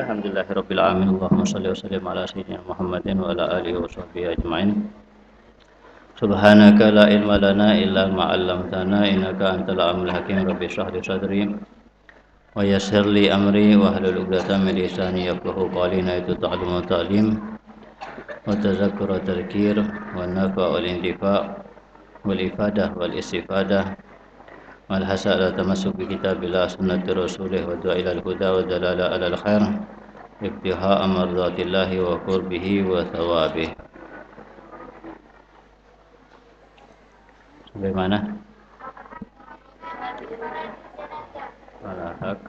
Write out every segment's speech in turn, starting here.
الحمد لله رب العالمين اللهم صل وسلم على سيدنا محمد وعلى آله وصحبه أجمعين سبحانك لا علم لنا إلا ما علمتنا إنك أنت العلم الحكيم رب اشرح لي صدري ويسر لي أمري واحلل عقدة من لساني يفقه قولي نيت التعلم والتعليم وتذكر وتذكير والنفع والانتفاع والإفادة والاستفادة والحث على التمسك بكتاب الله وسنة رسوله والدعاء إلى الهدى والدلالة على الخير ابتغاء مرضات الله وقربه وثوابه. بمعنى على حق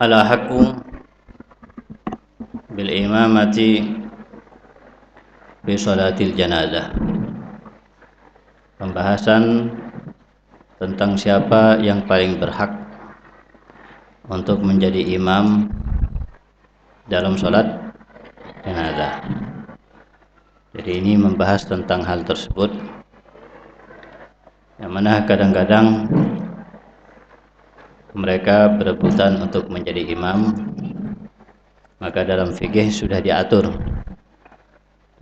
على حكم bil imamati fi salatil janazah pembahasan tentang siapa yang paling berhak untuk menjadi imam dalam sholat jenazah jadi ini membahas tentang hal tersebut. Yang mana kadang-kadang mereka berebutan untuk menjadi imam maka dalam fikih sudah diatur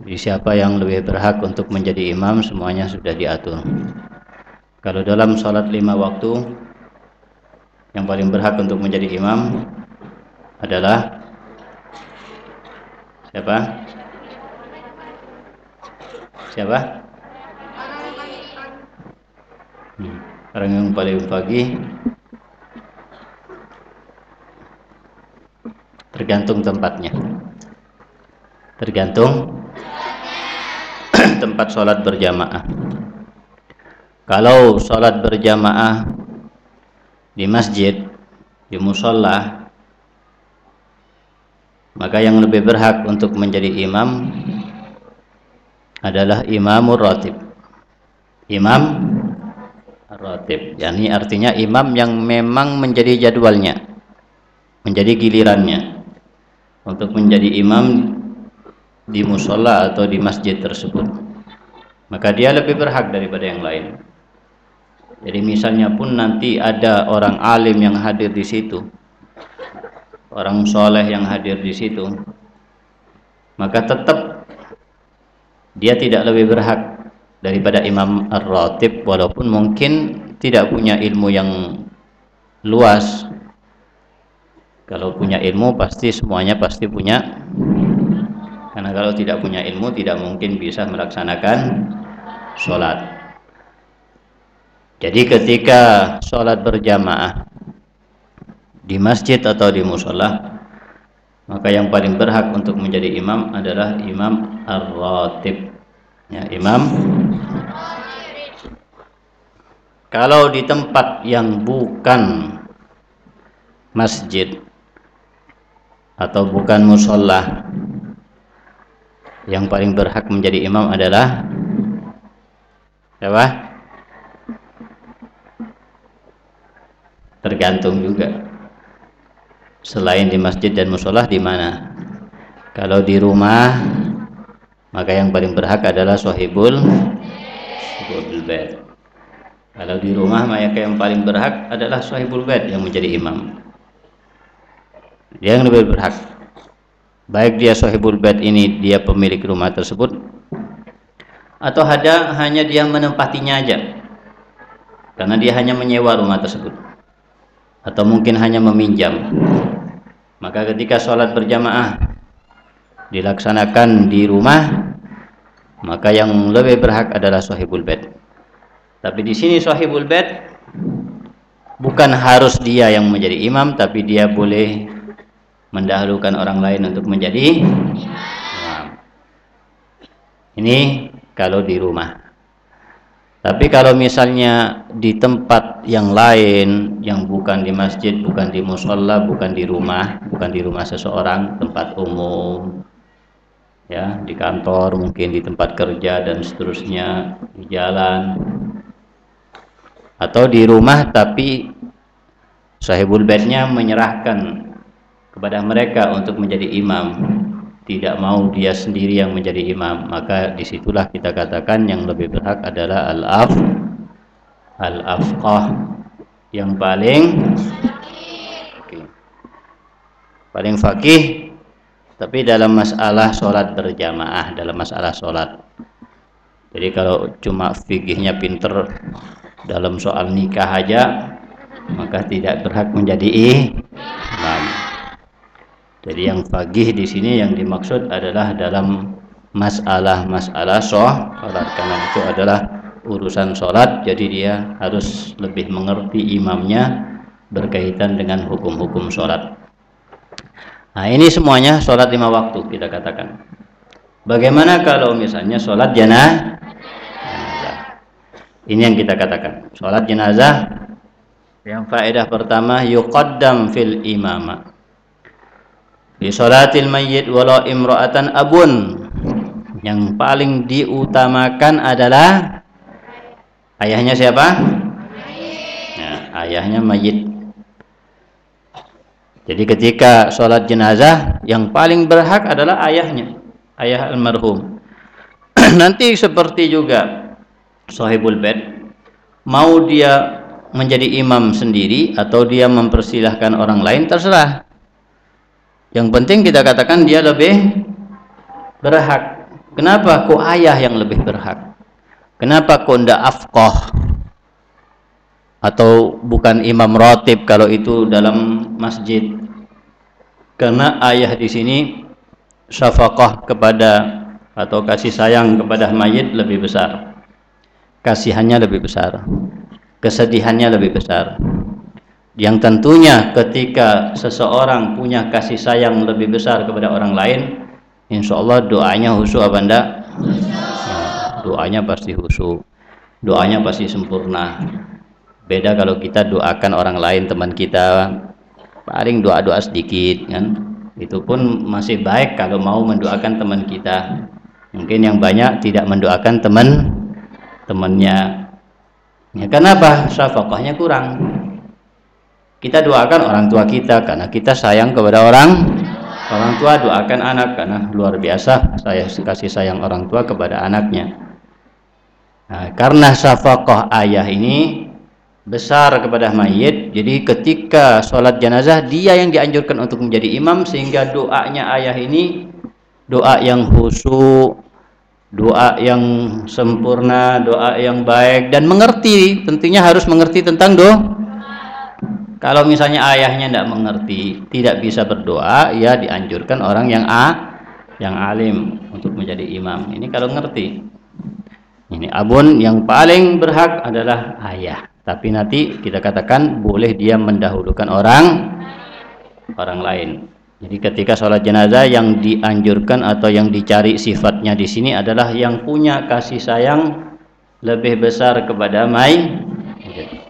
jadi siapa yang lebih berhak untuk menjadi imam semuanya sudah diatur kalau dalam sholat lima waktu yang paling berhak untuk menjadi imam adalah siapa? siapa? Hmm. orang yang paling pagi tergantung tempatnya. Tergantung tempat sholat berjamaah. Kalau sholat berjamaah di masjid di musola maka yang lebih berhak untuk menjadi imam adalah imamur ratib. Imam ratib yakni artinya imam yang memang menjadi jadwalnya menjadi gilirannya untuk menjadi imam di musola atau di masjid tersebut. Maka dia lebih berhak daripada yang lain. Jadi misalnya pun nanti ada orang alim yang hadir di situ orang soleh yang hadir di situ maka tetap dia tidak lebih berhak daripada imam ar-ratib walaupun mungkin tidak punya ilmu yang luas kalau punya ilmu pasti semuanya pasti punya. Karena kalau tidak punya ilmu tidak mungkin bisa melaksanakan sholat. Jadi ketika sholat berjamaah di masjid atau di musola, maka yang paling berhak untuk menjadi imam adalah imam ar-ratib. Ya, imam kalau di tempat yang bukan masjid atau bukan musola yang paling berhak menjadi imam adalah siapa? Tergantung juga. Selain di masjid dan musola di mana? Kalau di rumah maka yang paling berhak adalah sohibul sohibul bed. Kalau di rumah maka yang paling berhak adalah sohibul bed yang menjadi imam dia yang lebih berhak. Baik dia sahibul bait ini dia pemilik rumah tersebut atau ada hanya dia menempatinya aja. Karena dia hanya menyewa rumah tersebut. Atau mungkin hanya meminjam. Maka ketika sholat berjamaah dilaksanakan di rumah maka yang lebih berhak adalah sahibul bait. Tapi di sini sahibul bait bukan harus dia yang menjadi imam tapi dia boleh mendahulukan orang lain untuk menjadi imam. Ini kalau di rumah. Tapi kalau misalnya di tempat yang lain yang bukan di masjid, bukan di musola, bukan di rumah, bukan di rumah seseorang, tempat umum, ya di kantor, mungkin di tempat kerja dan seterusnya, di jalan, atau di rumah tapi sahibul bednya menyerahkan kepada mereka untuk menjadi imam. Tidak mau dia sendiri yang menjadi imam. Maka di situlah kita katakan yang lebih berhak adalah al-af al-afqah. Yang paling okay. paling fakih tapi dalam masalah sholat berjamaah dalam masalah sholat. Jadi kalau cuma fikihnya pinter dalam soal nikah aja maka tidak berhak menjadi imam jadi yang fagih di sini yang dimaksud adalah dalam masalah-masalah sholat karena itu adalah urusan sholat. Jadi dia harus lebih mengerti imamnya berkaitan dengan hukum-hukum sholat. Nah ini semuanya sholat lima waktu kita katakan. Bagaimana kalau misalnya sholat jenazah? Ini yang kita katakan. Sholat jenazah yang faedah pertama yuqaddam fil imamah di sholatil mayyit walau imra'atan abun yang paling diutamakan adalah ayahnya siapa? Nah, ayahnya mayit. Jadi ketika sholat jenazah yang paling berhak adalah ayahnya, ayah almarhum. Nanti seperti juga sahibul bed, mau dia menjadi imam sendiri atau dia mempersilahkan orang lain terserah. Yang penting kita katakan dia lebih berhak. Kenapa kok ayah yang lebih berhak? Kenapa kok ndak afqah? Atau bukan imam rotib kalau itu dalam masjid? Karena ayah di sini syafaqah kepada atau kasih sayang kepada mayit lebih besar. Kasihannya lebih besar. Kesedihannya lebih besar yang tentunya ketika seseorang punya kasih sayang lebih besar kepada orang lain insya Allah doanya husu apa nah, doanya pasti husu doanya pasti sempurna. Beda kalau kita doakan orang lain teman kita paling doa-doa sedikit kan? Itu pun masih baik kalau mau mendoakan teman kita. Mungkin yang banyak tidak mendoakan teman temannya. Ya kenapa syafaqahnya kurang kita doakan orang tua kita karena kita sayang kepada orang orang tua. Doakan anak karena luar biasa saya kasih sayang orang tua kepada anaknya. Nah, karena syafaqah ayah ini besar kepada mayit jadi ketika sholat jenazah dia yang dianjurkan untuk menjadi imam sehingga doanya ayah ini doa yang khusyuk doa yang sempurna doa yang baik dan mengerti tentunya harus mengerti tentang doa kalau misalnya ayahnya tidak mengerti, tidak bisa berdoa, ya dianjurkan orang yang a, yang alim untuk menjadi imam. Ini kalau ngerti. Ini abun yang paling berhak adalah ayah. Tapi nanti kita katakan boleh dia mendahulukan orang orang lain. Jadi ketika sholat jenazah yang dianjurkan atau yang dicari sifatnya di sini adalah yang punya kasih sayang lebih besar kepada mai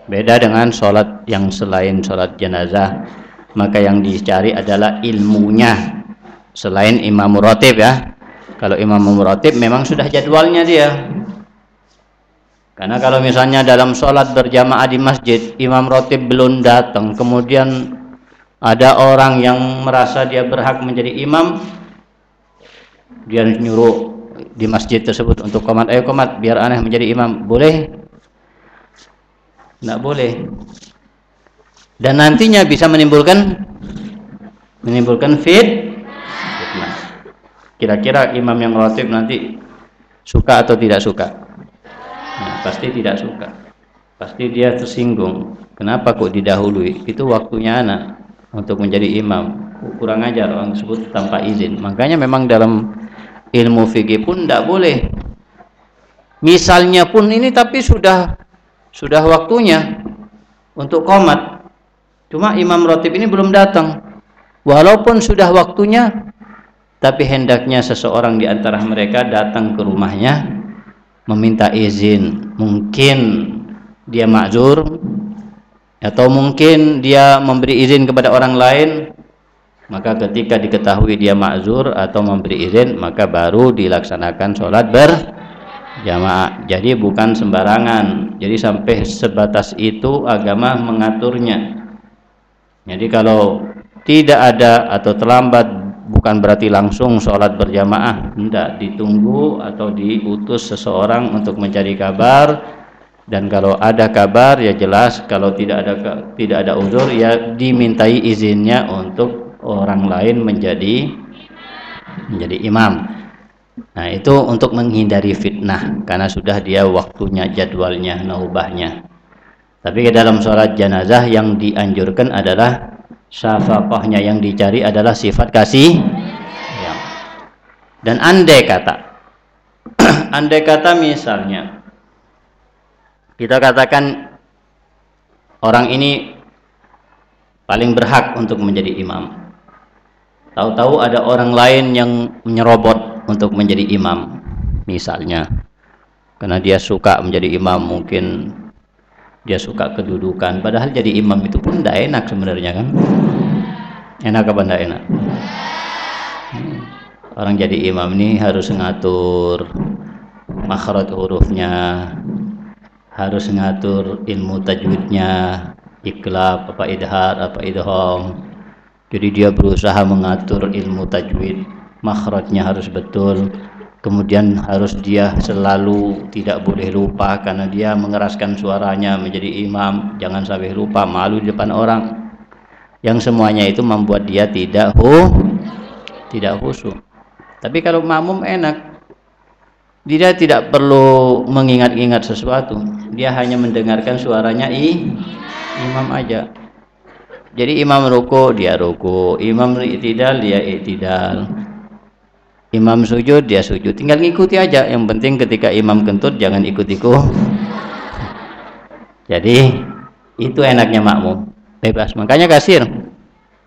Beda dengan sholat yang selain sholat jenazah, maka yang dicari adalah ilmunya. Selain imam rotib ya. Kalau imam rotib memang sudah jadwalnya dia. Karena kalau misalnya dalam sholat berjamaah di masjid, imam rotib belum datang, kemudian ada orang yang merasa dia berhak menjadi imam, dia nyuruh di masjid tersebut untuk komat, ayo komat, biar aneh menjadi imam, boleh? Tidak boleh. Dan nantinya bisa menimbulkan menimbulkan fit kira-kira imam yang rotib nanti suka atau tidak suka? Nah, pasti tidak suka. Pasti dia tersinggung. Kenapa kok didahului? Itu waktunya anak untuk menjadi imam. Kurang ajar orang tersebut tanpa izin. Makanya memang dalam ilmu fikih pun tidak boleh. Misalnya pun ini tapi sudah sudah waktunya untuk komat. Cuma imam rotib ini belum datang. Walaupun sudah waktunya tapi hendaknya seseorang di antara mereka datang ke rumahnya meminta izin. Mungkin dia makzur atau mungkin dia memberi izin kepada orang lain maka ketika diketahui dia makzur atau memberi izin maka baru dilaksanakan sholat ber jamaah. Jadi bukan sembarangan. Jadi sampai sebatas itu agama mengaturnya. Jadi kalau tidak ada atau terlambat bukan berarti langsung sholat berjamaah. Tidak. Ditunggu atau diutus seseorang untuk mencari kabar. Dan kalau ada kabar ya jelas. Kalau tidak ada tidak ada uzur ya dimintai izinnya untuk orang lain menjadi menjadi imam nah itu untuk menghindari fitnah karena sudah dia waktunya jadwalnya naubahnya. Tapi ke dalam sholat jenazah yang dianjurkan adalah syafaqahnya yang dicari adalah sifat kasih dan andai kata andai kata misalnya kita katakan orang ini paling berhak untuk menjadi imam tahu-tahu ada orang lain yang menyerobot untuk menjadi imam misalnya. Karena dia suka menjadi imam mungkin dia suka kedudukan. Padahal jadi imam itu pun tidak enak sebenarnya kan? Enak apa tidak enak? Hmm. orang jadi imam ini harus ngatur makhraj hurufnya harus ngatur ilmu tajwidnya iklab apa idhar apa idham jadi dia berusaha mengatur ilmu tajwid. Makhrajnya harus betul. Kemudian harus dia selalu tidak boleh lupa karena dia mengeraskan suaranya menjadi imam. Jangan sampai lupa malu di depan orang. Yang semuanya itu membuat dia tidak hu tidak khusyuk tapi kalau makmum enak dia tidak perlu mengingat-ingat sesuatu. Dia hanya mendengarkan suaranya i imam aja jadi imam ruku dia ruku. Imam itidal dia itidal imam sujud dia sujud. Tinggal ngikuti aja. Yang penting ketika imam kentut jangan ikut-ikut. Jadi itu enaknya makmum. Bebas. Makanya kasir.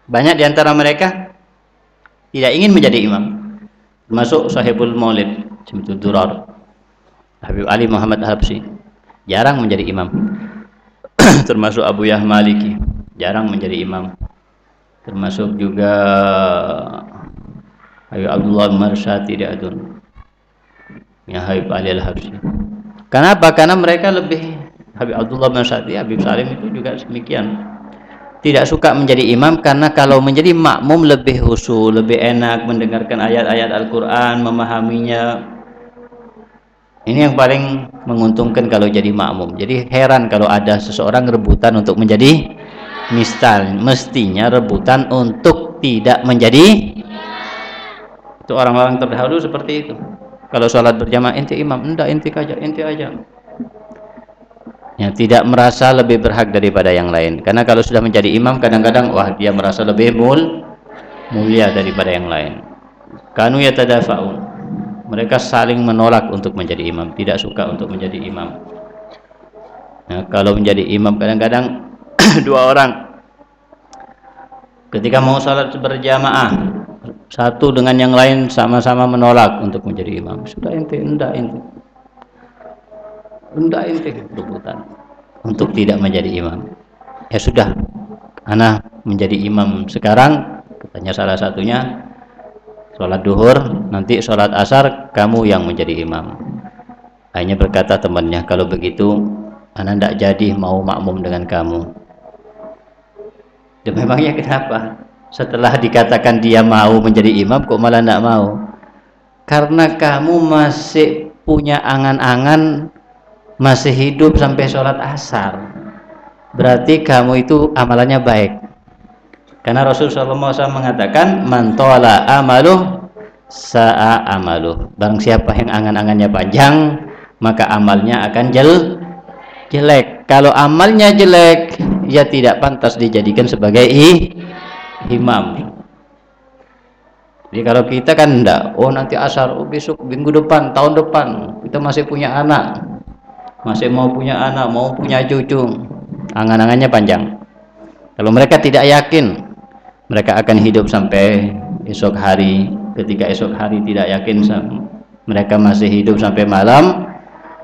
Banyak di antara mereka tidak ingin menjadi imam. Termasuk sahibul maulid Jimtul Durar. Habib Ali Muhammad Habsi. Jarang menjadi imam. Termasuk Abu Yah Maliki jarang menjadi imam termasuk juga Habib Abdullah Marsyati Adun ya Habib Ali Al-Habsyi kenapa? karena mereka lebih Habib Abdullah Marsyati Habib Salim itu juga demikian tidak suka menjadi imam karena kalau menjadi makmum lebih husu, lebih enak mendengarkan ayat-ayat Al-Quran, memahaminya. Ini yang paling menguntungkan kalau jadi makmum. Jadi heran kalau ada seseorang rebutan untuk menjadi mistal, mestinya rebutan untuk tidak menjadi itu orang-orang terdahulu seperti itu. Kalau sholat berjamaah inti imam. Enggak inti aja inti aja. Ya tidak merasa lebih berhak daripada yang lain. Karena kalau sudah menjadi imam kadang-kadang wah dia merasa lebih mul mulia daripada yang lain. Kanu yatadafa'un. Mereka saling menolak untuk menjadi imam. Tidak suka untuk menjadi imam. Nah, kalau menjadi imam kadang-kadang dua orang. Ketika mau sholat berjamaah satu dengan yang lain sama-sama menolak untuk menjadi imam. Sudah ente enggak ente enggak ente rebutan. Untuk tidak menjadi imam. Ya sudah anak menjadi imam sekarang katanya salah satunya sholat duhur nanti sholat asar kamu yang menjadi imam. Hanya berkata temannya kalau begitu anak tidak jadi mau makmum dengan kamu dan memangnya kenapa? Setelah dikatakan dia mau menjadi imam kok malah tidak mau? Karena kamu masih punya angan-angan masih hidup sampai sholat asar. Berarti kamu itu amalannya baik. Karena Rasul SAW mengatakan mantola amaluh sa'a amaluh barang siapa yang angan-angannya panjang maka amalnya akan jel jelek. Kalau amalnya jelek ya tidak pantas dijadikan sebagai imam jadi kalau kita kan enggak oh nanti asar oh besok minggu depan tahun depan kita masih punya anak. Masih mau punya anak mau punya cucu. Angan-angannya panjang. Kalau mereka tidak yakin mereka akan hidup sampai esok hari. Ketika esok hari tidak yakin mereka masih hidup sampai malam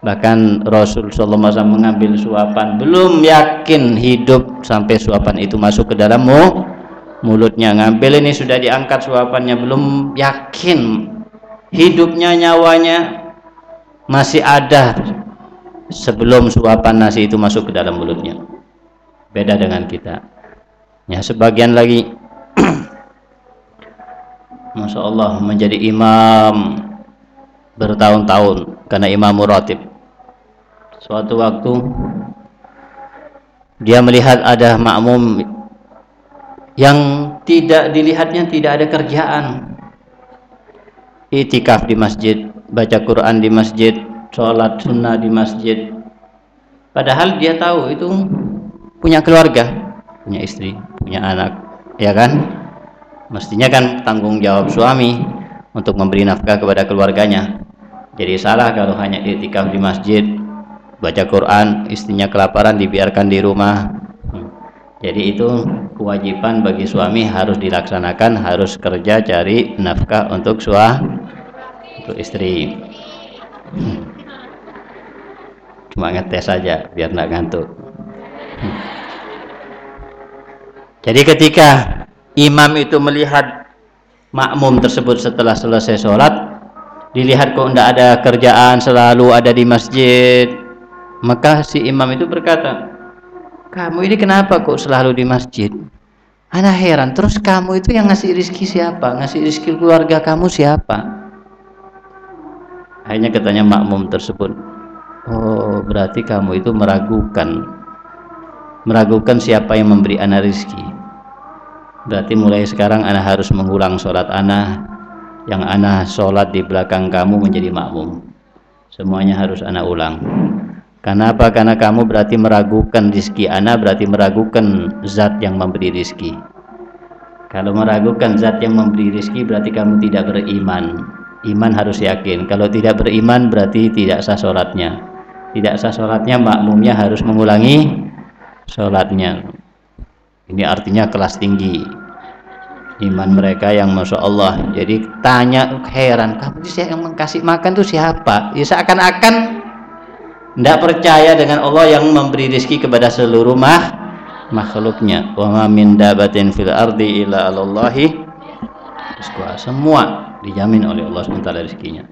bahkan Rasul Sallallahu Alaihi mengambil suapan. Belum yakin hidup sampai suapan itu masuk ke dalammu mulutnya. Ngambil ini sudah diangkat suapannya. Belum yakin hidupnya nyawanya masih ada sebelum suapan nasi itu masuk ke dalam mulutnya. Beda dengan kita. Ya sebagian lagi. Masya Allah menjadi imam bertahun-tahun karena imam muratib suatu waktu dia melihat ada makmum yang tidak dilihatnya tidak ada kerjaan. Itikaf di masjid baca Quran di masjid sholat sunnah di masjid. Padahal dia tahu itu punya keluarga punya istri punya anak ya kan? Mestinya kan tanggung jawab suami untuk memberi nafkah kepada keluarganya. Jadi salah kalau hanya itikaf di masjid baca Quran istrinya kelaparan dibiarkan di rumah. Jadi itu kewajiban bagi suami harus dilaksanakan harus kerja cari nafkah untuk suami untuk istri. Cuma ngetes saja biar nggak ngantuk. Jadi ketika imam itu melihat makmum tersebut setelah selesai sholat dilihat kok tidak ada kerjaan selalu ada di masjid maka si imam itu berkata kamu ini kenapa kok selalu di masjid? Ana heran terus kamu itu yang ngasih rizki siapa? Ngasih rizki keluarga kamu siapa? Akhirnya katanya makmum tersebut oh berarti kamu itu meragukan meragukan siapa yang memberi ana rizki berarti mulai sekarang ana harus mengulang sholat ana yang ana sholat di belakang kamu menjadi makmum. Semuanya harus ana ulang karena apa? karena kamu berarti meragukan rizki ana berarti meragukan zat yang memberi rizki. Kalau meragukan zat yang memberi rizki berarti kamu tidak beriman. Iman harus yakin. Kalau tidak beriman berarti tidak sah sholatnya. Tidak sah sholatnya makmumnya harus mengulangi sholatnya. Ini artinya kelas tinggi. Iman mereka yang masya Allah. Jadi tanya heran kamu yang mengkasih makan tuh siapa? Ya seakan-akan tidak percaya dengan Allah yang memberi rezeki kepada seluruh mah makhluknya. Wa ma min dabatin fil ardi illa alallahi semua dijamin oleh Allah SWT rezekinya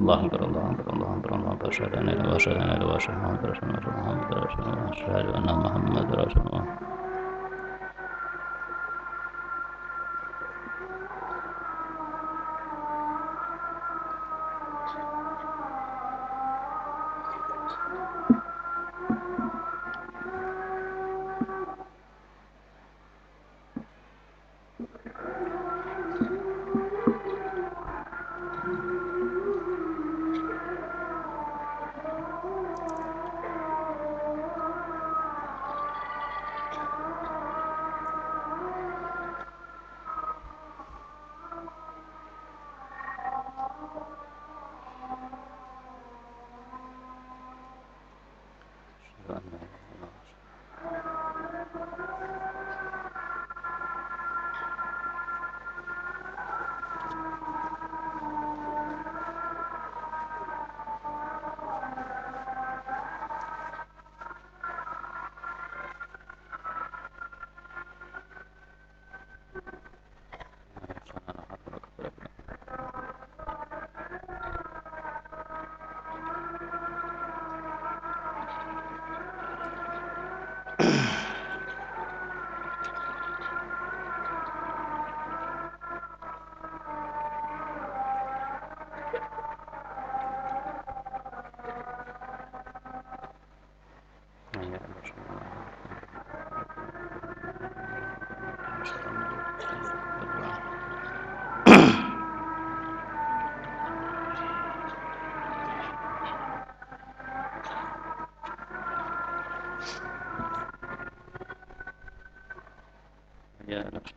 Allah Akbar Allah Akbar Allah Akbar Allah Akbar. Asyhadu an la ilaha illallah Muhammad Rasulullah Muhammad Rasulullah. Asyhadu anna Muhammad Rasulullah Yeah.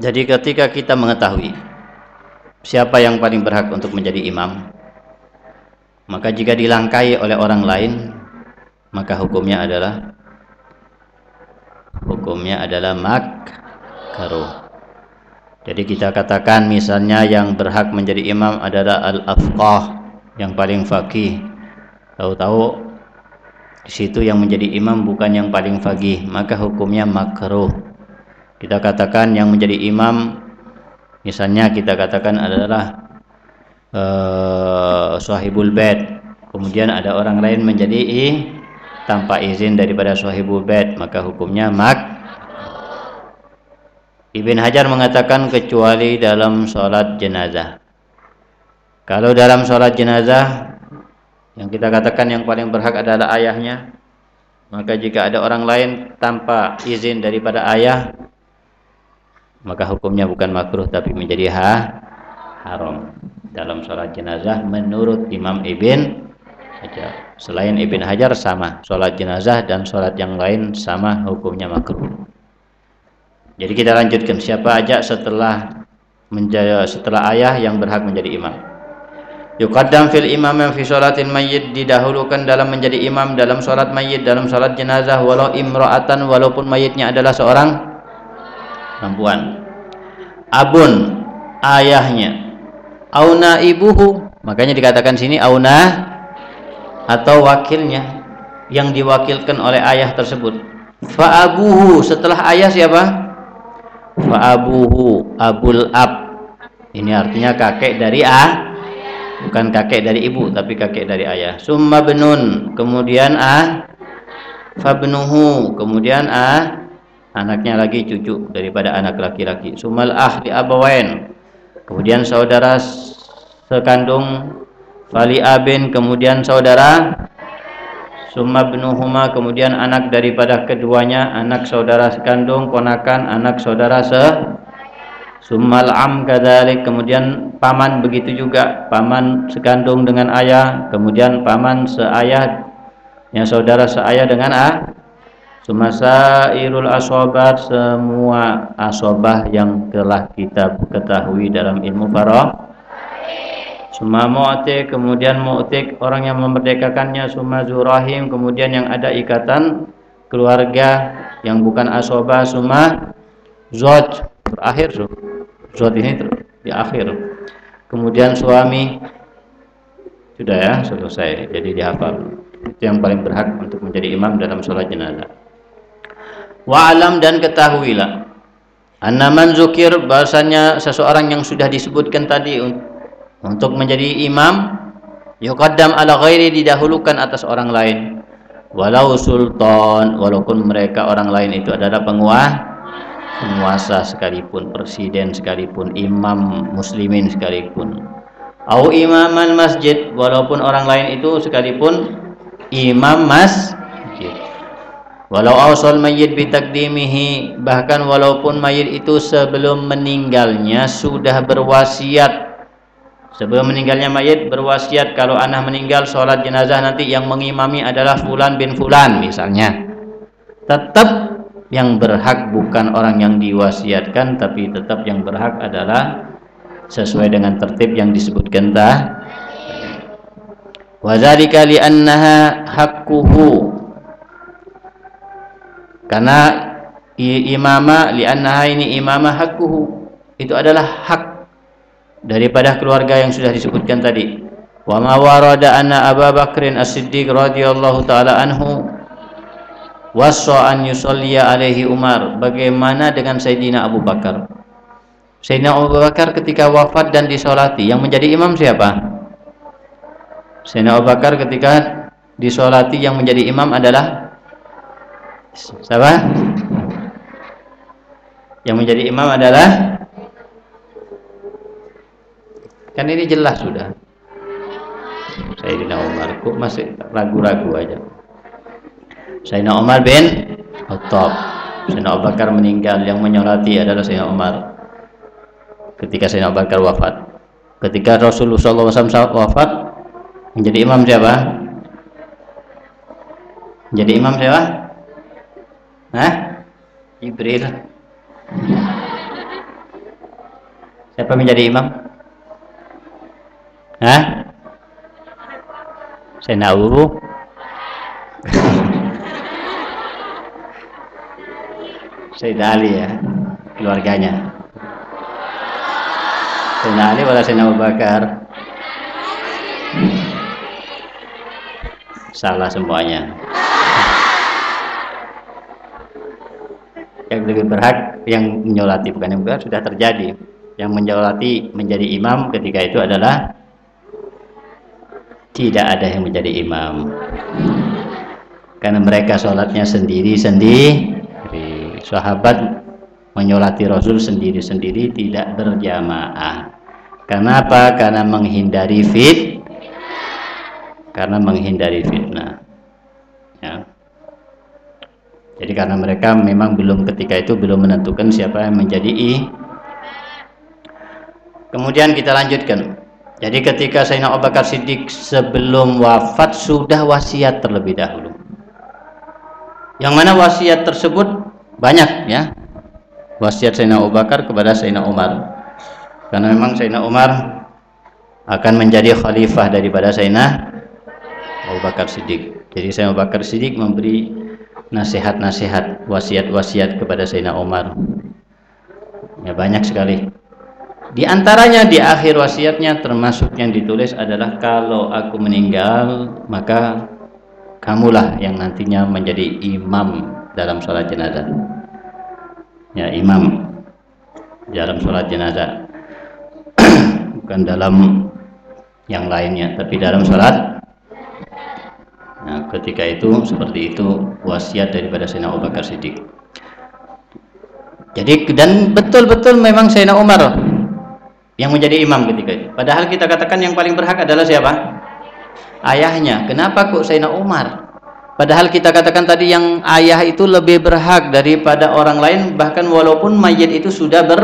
Jadi ketika kita mengetahui siapa yang paling berhak untuk menjadi imam, maka jika dilangkai oleh orang lain, maka hukumnya adalah hukumnya adalah makruh. Jadi kita katakan misalnya yang berhak menjadi imam adalah al-afqah yang paling faqih. Tahu-tahu di situ yang menjadi imam bukan yang paling faqih, maka hukumnya makruh. Kita katakan yang menjadi imam misalnya kita katakan adalah uh, sahibul bait. Kemudian ada orang lain menjadi i, tanpa izin daripada sahibul bait, maka hukumnya mak Ibn Hajar mengatakan kecuali dalam sholat jenazah. Kalau dalam sholat jenazah yang kita katakan yang paling berhak adalah ayahnya, maka jika ada orang lain tanpa izin daripada ayah, maka hukumnya bukan makruh tapi menjadi ha haram dalam sholat jenazah menurut Imam Ibn Hajar. Selain Ibn Hajar sama, sholat jenazah dan sholat yang lain sama hukumnya makruh. Jadi kita lanjutkan siapa aja setelah menjadi setelah ayah yang berhak menjadi imam. Yuqaddam fil imam yang fi sholatil mayyit didahulukan dalam menjadi imam dalam sholat mayyit dalam sholat jenazah walau imro'atan walaupun mayitnya adalah seorang perempuan. Abun ayahnya. Auna ibuhu makanya dikatakan sini auna atau wakilnya yang diwakilkan oleh ayah tersebut. Fa abuhu setelah ayah siapa? Fa abuhu abul ab. Ini artinya kakek dari a bukan kakek dari ibu tapi kakek dari ayah. Summa benun kemudian a. Fabnuhu kemudian a anaknya lagi cucu daripada anak laki-laki. Sumal ahli abawain. Kemudian saudara sekandung fali abin kemudian saudara summa bnuhuma kemudian anak daripada keduanya anak saudara sekandung ponakan anak saudara se summal am kadalik kemudian paman begitu juga paman sekandung dengan ayah kemudian paman seayah yang saudara seayah dengan a Semasa irul asobat semua asobah yang telah kita ketahui dalam ilmu farah. Suma mu'tik kemudian mu'tik orang yang memerdekakannya suma zurahim kemudian yang ada ikatan keluarga yang bukan asobah suma zot terakhir zot ini di akhir. Kemudian suami. Sudah ya selesai. Jadi dihafal. Itu yang paling berhak untuk menjadi imam dalam sholat jenazah Wa'alam dan ketahuilah. Anna man zukir bahasanya seseorang yang sudah disebutkan tadi untuk menjadi imam yuqaddam ala ghairi didahulukan atas orang lain. Walau sultan walaupun mereka orang lain itu adalah penguasa penguasa sekalipun presiden sekalipun imam muslimin sekalipun. Au imaman masjid walaupun orang lain itu sekalipun imam mas Walau awsal mayit bitakdimihi bahkan walaupun mayit itu sebelum meninggalnya sudah berwasiat. Sebelum meninggalnya mayit berwasiat kalau anak meninggal sholat jenazah nanti yang mengimami adalah fulan bin fulan misalnya. Tetap yang berhak bukan orang yang diwasiatkan tapi tetap yang berhak adalah sesuai dengan tertib yang disebutkan tah. Wa dzalika li annaha haqquhu karena imama li'annaha ini imama hakkuhu. Itu adalah hak daripada keluarga yang sudah disebutkan tadi. Wa ma warada anna Abu Bakrin As-Siddiq radhiyallahu taala anhu wasa an yusalliya alaihi Umar. Bagaimana dengan Sayyidina Abu Bakar? Sayyidina Abu Bakar ketika wafat dan disolati yang menjadi imam siapa? Sayyidina Abu Bakar ketika disolati yang menjadi imam adalah Siapa? Yang menjadi imam adalah Kan ini jelas sudah. Sayyidina Umar kok masih ragu-ragu aja. Sayyidina Umar bin Khattab. Sayyidina Abu Bakar meninggal yang menyolati adalah Sayyidina Umar. Ketika Sayyidina Abu Bakar wafat. Ketika Rasulullah SAW wafat menjadi imam siapa? Menjadi imam siapa? Hah? Jibril. Siapa menjadi imam? Hah? Abu Sayyidina Ali ya keluarganya Sayyidina Ali wala Sayyidina Abu Bakar salah semuanya yang lebih berhak yang menyolati bukan yang berhak sudah terjadi. Yang menyolati menjadi imam ketika itu adalah tidak ada yang menjadi imam. Karena mereka sholatnya sendiri-sendiri sahabat menyolati Rasul sendiri-sendiri tidak berjamaah. Kenapa? karena menghindari fit karena menghindari fitnah. Ya. Jadi karena mereka memang belum ketika itu belum menentukan siapa yang menjadi i kemudian kita lanjutkan jadi ketika Sayyidina Abu Bakar Siddiq sebelum wafat sudah wasiat terlebih dahulu. Yang mana wasiat tersebut banyak ya. Wasiat Sayyidina Abu Bakar kepada Sayyidina Umar. Karena memang Sayyidina Umar akan menjadi khalifah daripada Sayyidina Abu Bakar Siddiq. Jadi Sayyidina Abu Bakar Siddiq memberi nasihat-nasihat, wasiat-wasiat kepada Sayyidina Umar. Ya banyak sekali. Di antaranya di akhir wasiatnya termasuk yang ditulis adalah kalau aku meninggal maka kamulah yang nantinya menjadi imam dalam sholat jenazah. Ya imam dalam sholat jenazah bukan dalam yang lainnya tapi dalam sholat nah, ketika itu seperti itu wasiat daripada Sayyidina Abu Bakar Siddiq jadi dan betul-betul memang Sayyidina Umar yang menjadi imam ketika itu. Padahal kita katakan yang paling berhak adalah siapa? Ayahnya. Kenapa kok Sayyidina Umar? Padahal kita katakan tadi yang ayah itu lebih berhak daripada orang lain bahkan walaupun mayat itu sudah ber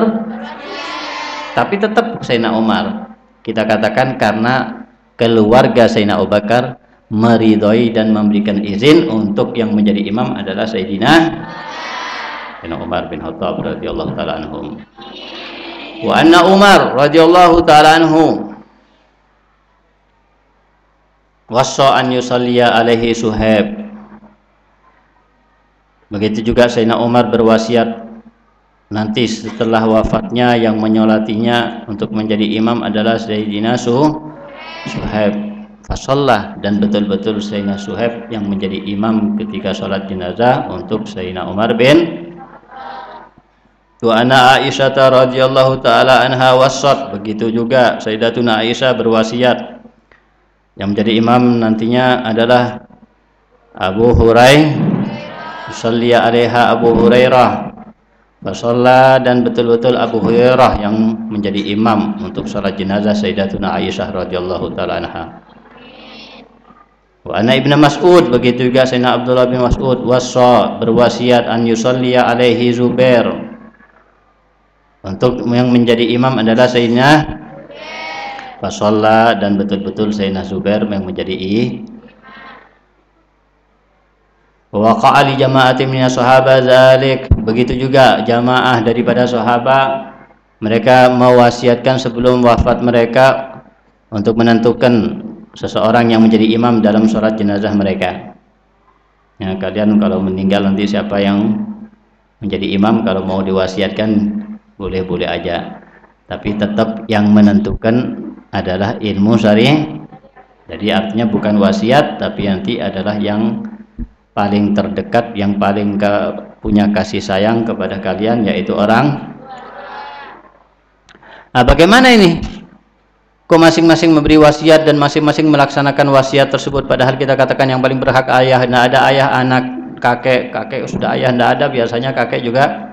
tapi tetap Sayyidina Umar. Kita katakan karena keluarga Sayyidina Abu Bakar meridhoi dan memberikan izin untuk yang menjadi imam adalah Sayyidina Sayyidina Umar bin Khattab radhiyallahu taala anhum wa anna Umar radhiyallahu taala anhu wasa an yusalliya alaihi Suhaib. Begitu juga Sayyidina Umar berwasiat nanti setelah wafatnya yang menyolatinya untuk menjadi imam adalah Sayyidina Suhaib fasallah dan betul-betul Sayyidina Suhaib yang menjadi imam ketika sholat jenazah untuk Sayyidina Umar bin Wa Aisyah radhiyallahu taala anha wasat. Begitu juga Sayyidatuna Aisyah berwasiat. Yang menjadi imam nantinya adalah Abu Hurairah. Salli alaiha Abu Hurairah. Fasalla dan betul-betul Abu Hurairah yang menjadi imam untuk salat jenazah Sayyidatuna Aisyah radhiyallahu taala anha. Wa ana Ibnu Mas'ud begitu juga Sayyidina Abdullah bin Mas'ud. Wasa berwasiat an yusalli alaihi Zubair. Untuk yang menjadi imam adalah Sayyidina Fasolla dan betul-betul Sayyidina Zubair yang menjadi i. Waqa'a li jama'ati minas sahaba zalik. Begitu juga jamaah daripada sahabat mereka mewasiatkan sebelum wafat mereka untuk menentukan seseorang yang menjadi imam dalam sholat jenazah mereka. Ya, kalian kalau meninggal nanti siapa yang menjadi imam? Kalau mau diwasiatkan boleh-boleh aja. Tapi tetap yang menentukan adalah ilmu syari. Jadi artinya bukan wasiat tapi nanti adalah yang paling terdekat yang paling ke, punya kasih sayang kepada kalian yaitu orang nah bagaimana ini kok masing-masing memberi wasiat dan masing-masing melaksanakan wasiat tersebut padahal kita katakan yang paling berhak ayah nah ada ayah anak kakek kakek sudah ayah tidak ada biasanya kakek juga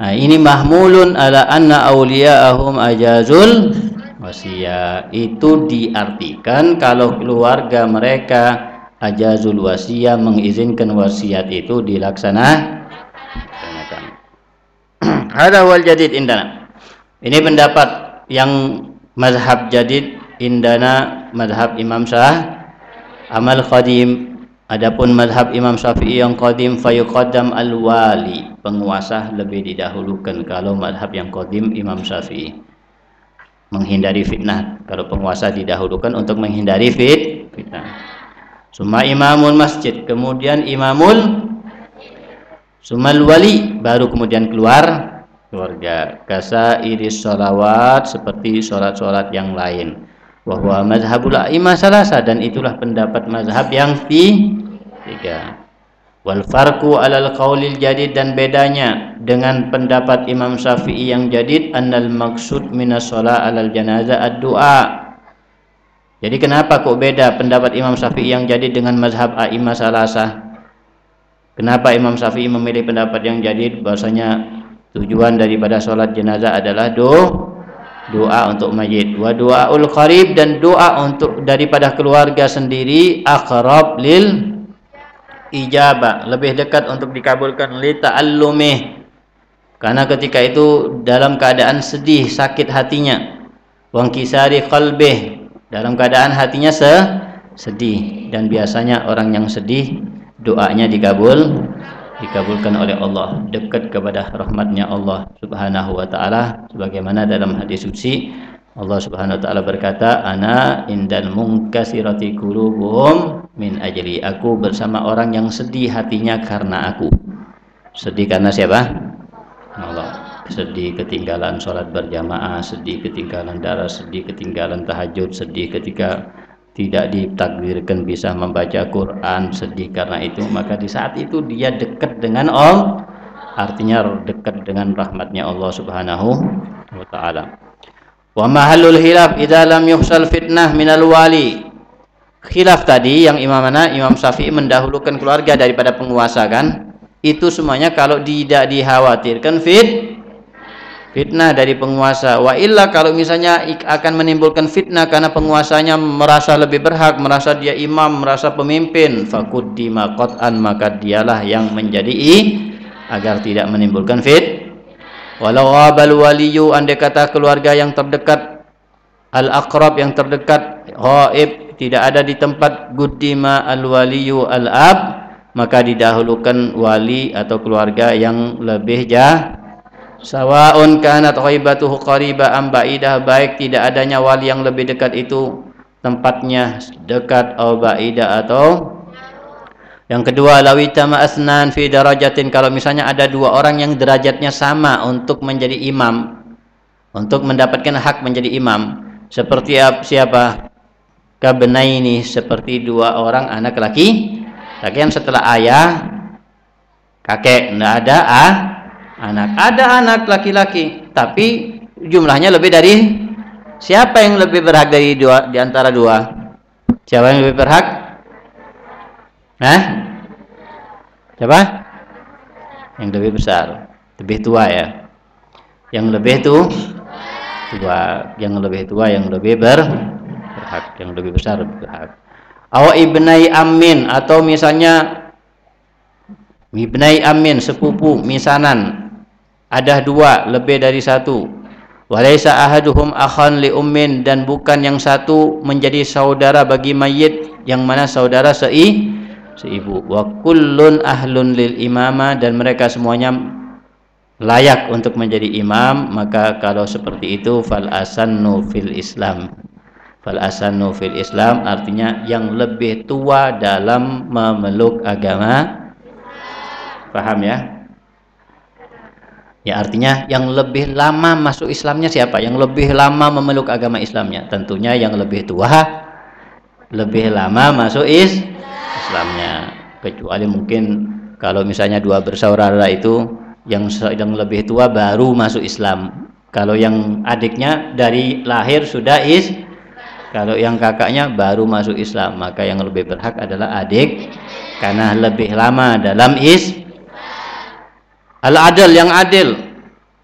Nah, ini mahmulun ala anna awliya'ahum ajazul wasiyah. Itu diartikan kalau keluarga mereka ajazul wasiyah mengizinkan wasiat itu dilaksanakan. Ada wal jadid indana. Ini pendapat yang mazhab jadid indana mazhab Imam Syah amal qadim Adapun madhab Imam Syafi'i yang qadim fayuqaddam al-wali, penguasa lebih didahulukan kalau madhab yang qadim Imam Syafi'i. menghindari fitnah. Kalau penguasa didahulukan untuk menghindari fit fitnah. Suma imamul masjid, kemudian imamul sumal wali, baru kemudian keluar keluarga. Kasa iris sholawat seperti sholat-sholat yang lain. Wahwa mazhabul a'imah salasa dan itulah pendapat mazhab yang tiga wal farqu alal qaulil jadid dan bedanya dengan pendapat Imam Syafi'i yang jadid annal maksud minas shalah alal janazah ad-du'a jadi kenapa kok beda pendapat Imam Syafi'i yang jadid dengan mazhab a'imah salasa kenapa Imam Syafi'i memilih pendapat yang jadid bahasanya tujuan daripada sholat jenazah adalah do doa untuk mayit. Wa doaul qarib dan doa untuk daripada keluarga sendiri akrab lil ijabah lebih dekat untuk dikabulkan li ta'allumih. Karena ketika itu dalam keadaan sedih sakit hatinya. Wangkisari qalbih. Dalam keadaan hatinya se sedih. Dan biasanya orang yang sedih doanya dikabul dikabulkan oleh Allah dekat kepada rahmatnya Allah subhanahu wa ta'ala sebagaimana dalam hadis suci Allah subhanahu wa ta'ala berkata ana indal munkasirati qulubuhum min ajli. Aku bersama orang yang sedih hatinya karena aku. Sedih karena siapa? Allah. Sedih ketinggalan sholat berjamaah sedih ketinggalan darah sedih ketinggalan tahajud sedih ketika tidak ditakdirkan bisa membaca Quran sedih karena itu. Maka di saat itu dia dekat dengan Allah artinya dekat dengan rahmatnya Allah subhanahu wa ta'ala. Wa mahallul hilaf idza lam yuhsal fitnah minal wali. Khilaf tadi yang Imam mana Imam Syafi'i mendahulukan keluarga daripada penguasa kan. Itu semuanya kalau tidak dikhawatirkan fit fitnah dari penguasa. Wa illa kalau misalnya akan menimbulkan fitnah karena penguasanya merasa lebih berhak merasa dia imam merasa pemimpin fakuddima qat'an maka dialah yang menjadi i agar tidak menimbulkan fit. Walau abal waliyu andai kata keluarga yang terdekat al aqrab yang terdekat ghaib tidak ada di tempat guddima al waliyu al ab maka didahulukan wali atau keluarga yang lebih jah sawaun kanat ghaibatuhu qariba am ba'idah baik tidak adanya wali yang lebih dekat itu tempatnya dekat atau ba'idah atau yang kedua lawitama asnan fi darajatin kalau misalnya ada dua orang yang derajatnya sama untuk menjadi imam untuk mendapatkan hak menjadi imam seperti siapa? Ini seperti dua orang anak laki laki yang setelah ayah kakek tidak ada ah anak ada anak laki-laki tapi jumlahnya lebih dari siapa yang lebih berhak dari dua di antara dua? Siapa yang lebih berhak? Hah? siapa? Yang lebih besar. Lebih tua ya. Yang lebih itu tua. Yang lebih tua yang lebih ber berhak. Yang lebih besar berhak. Aw ibnai amin atau misalnya ibnai amin sepupu misanan ada dua lebih dari satu. Walaisa ahaduhum akhan li ummin dan bukan yang satu menjadi saudara bagi mayit yang mana saudara sei seibu. Wa kullun ahlun lil imama dan mereka semuanya layak untuk menjadi imam. Maka kalau seperti itu fal asannu fil islam. Fal asanu fil Islam artinya yang lebih tua dalam memeluk agama. Paham ya ya artinya yang lebih lama masuk Islamnya siapa? Yang lebih lama memeluk agama Islamnya? Tentunya yang lebih tua lebih lama masuk is Islamnya. Kecuali mungkin kalau misalnya dua bersaudara itu yang yang lebih tua baru masuk Islam. Kalau yang adiknya dari lahir sudah is kalau yang kakaknya baru masuk Islam, maka yang lebih berhak adalah adik. Karena lebih lama dalam is al-adil yang adil.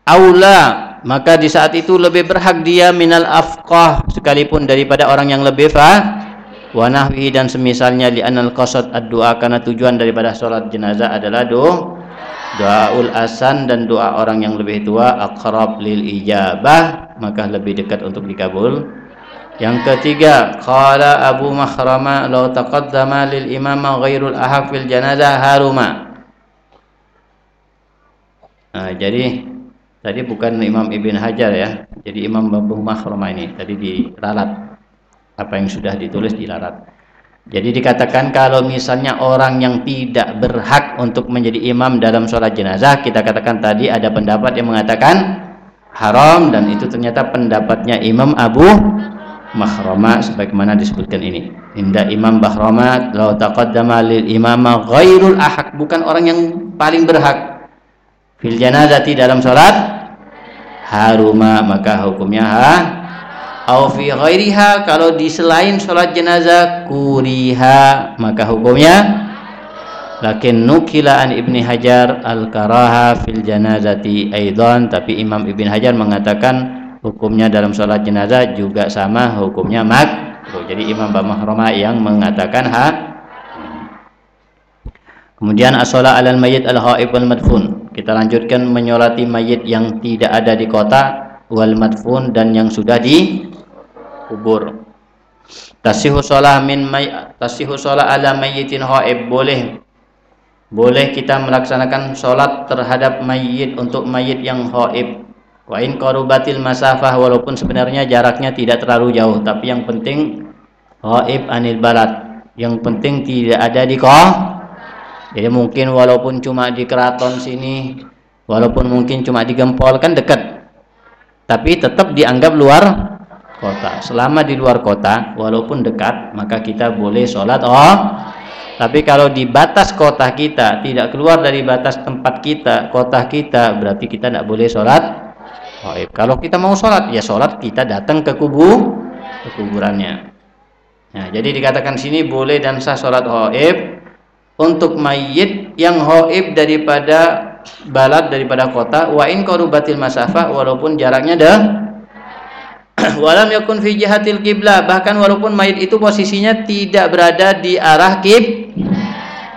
Aula maka di saat itu lebih berhak dia minal afqah sekalipun daripada orang yang lebih fa wa nahwi dan semisalnya li anal qasad ad-du'a karena tujuan daripada salat jenazah adalah do doaul asan dan doa orang yang lebih tua aqrab lil ijabah maka lebih dekat untuk dikabul yang ketiga, qala Abu Mahrama law taqaddama lil imam ghairul ahaq fil janazah haruma. Nah, jadi tadi bukan Imam Ibn Hajar ya. Jadi Imam Abu Makhrama ini tadi diralat apa yang sudah ditulis dilarat. Jadi dikatakan kalau misalnya orang yang tidak berhak untuk menjadi imam dalam sholat jenazah, kita katakan tadi ada pendapat yang mengatakan haram dan itu ternyata pendapatnya Imam Abu Mahrama sebagaimana disebutkan ini. Inda Imam Bahrama law taqaddama lil imama ghairul ahak bukan orang yang paling berhak fil janazati dalam sholat haruma maka hukumnya ha? Au fi ghairiha kalau di selain sholat jenazah kuriha maka hukumnya? Lakin nukila an ibni hajar al karaha fil janazati aidan tapi imam ibn hajar mengatakan hukumnya dalam sholat jenazah juga sama hukumnya makruh. Jadi imam Bamahroma yang mengatakan ha kemudian as-sholat alal mayyit al haib wal madfun kita lanjutkan menyolati mayit yang tidak ada di kota wal madfun dan yang sudah di kubur. Tasihu shalah min may tasihu shalah ala mayyitin haib boleh boleh kita melaksanakan sholat terhadap mayit untuk mayit yang haib. Wa in qarubatil masafah walaupun sebenarnya jaraknya tidak terlalu jauh tapi yang penting haib anil balad. Yang penting tidak ada di kota jadi mungkin walaupun cuma di keraton sini, walaupun mungkin cuma di Gempol kan dekat. Tapi tetap dianggap luar kota. Selama di luar kota, walaupun dekat, maka kita boleh sholat. Oh, tapi kalau di batas kota kita, tidak keluar dari batas tempat kita, kota kita, berarti kita tidak boleh sholat. Oh, kalau kita mau sholat, ya sholat kita datang ke kubu, ke kuburannya. Nah, jadi dikatakan sini boleh dan sah sholat hoib untuk mayit yang hoib daripada balad daripada kota. Wa in qarubatil masafah walaupun jaraknya dah walam yakun fi jihatil bahkan walaupun mayit itu posisinya tidak berada di arah kib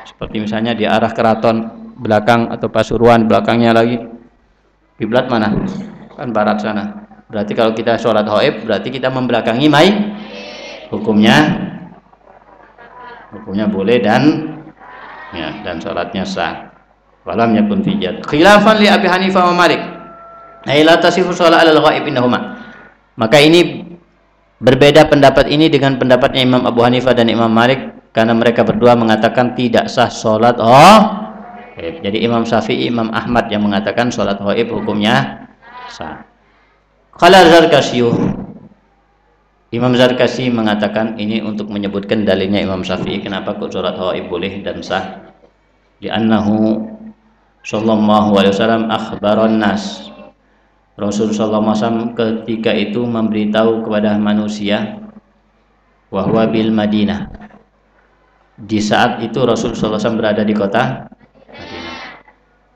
seperti misalnya di arah keraton belakang atau pasuruan belakangnya lagi. Kiblat mana? Kan barat sana. Berarti kalau kita sholat hoib berarti kita membelakangi mayit hukumnya hukumnya boleh dan ya dan salatnya sah. Walam yakun fi khilafan li Abi Hanifah wa Malik. La tasihu shalat al ghaib innahuma. Maka ini berbeda pendapat ini dengan pendapatnya Imam Abu Hanifah dan Imam Malik karena mereka berdua mengatakan tidak sah salat oh jadi Imam Syafi'i Imam Ahmad yang mengatakan salat ghaib hukumnya sah. Zarkasiyuh Imam Zarkasi mengatakan ini untuk menyebutkan dalilnya Imam Syafi'i kenapa kok sholat hawaib boleh dan sah. Li'annahu sallallahu alaihi wasallam akhbaron nas. Rasul sallallahu alaihi wasallam ketika itu memberitahu kepada manusia bahwa bil Madinah. Di saat itu Rasul sallallahu alaihi wasallam berada di kota Madinah.